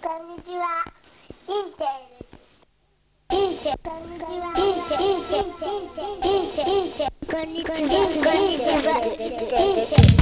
こんにちは。人生人生こんにちは。人生人生人生人生こんにちは。人生人生人生。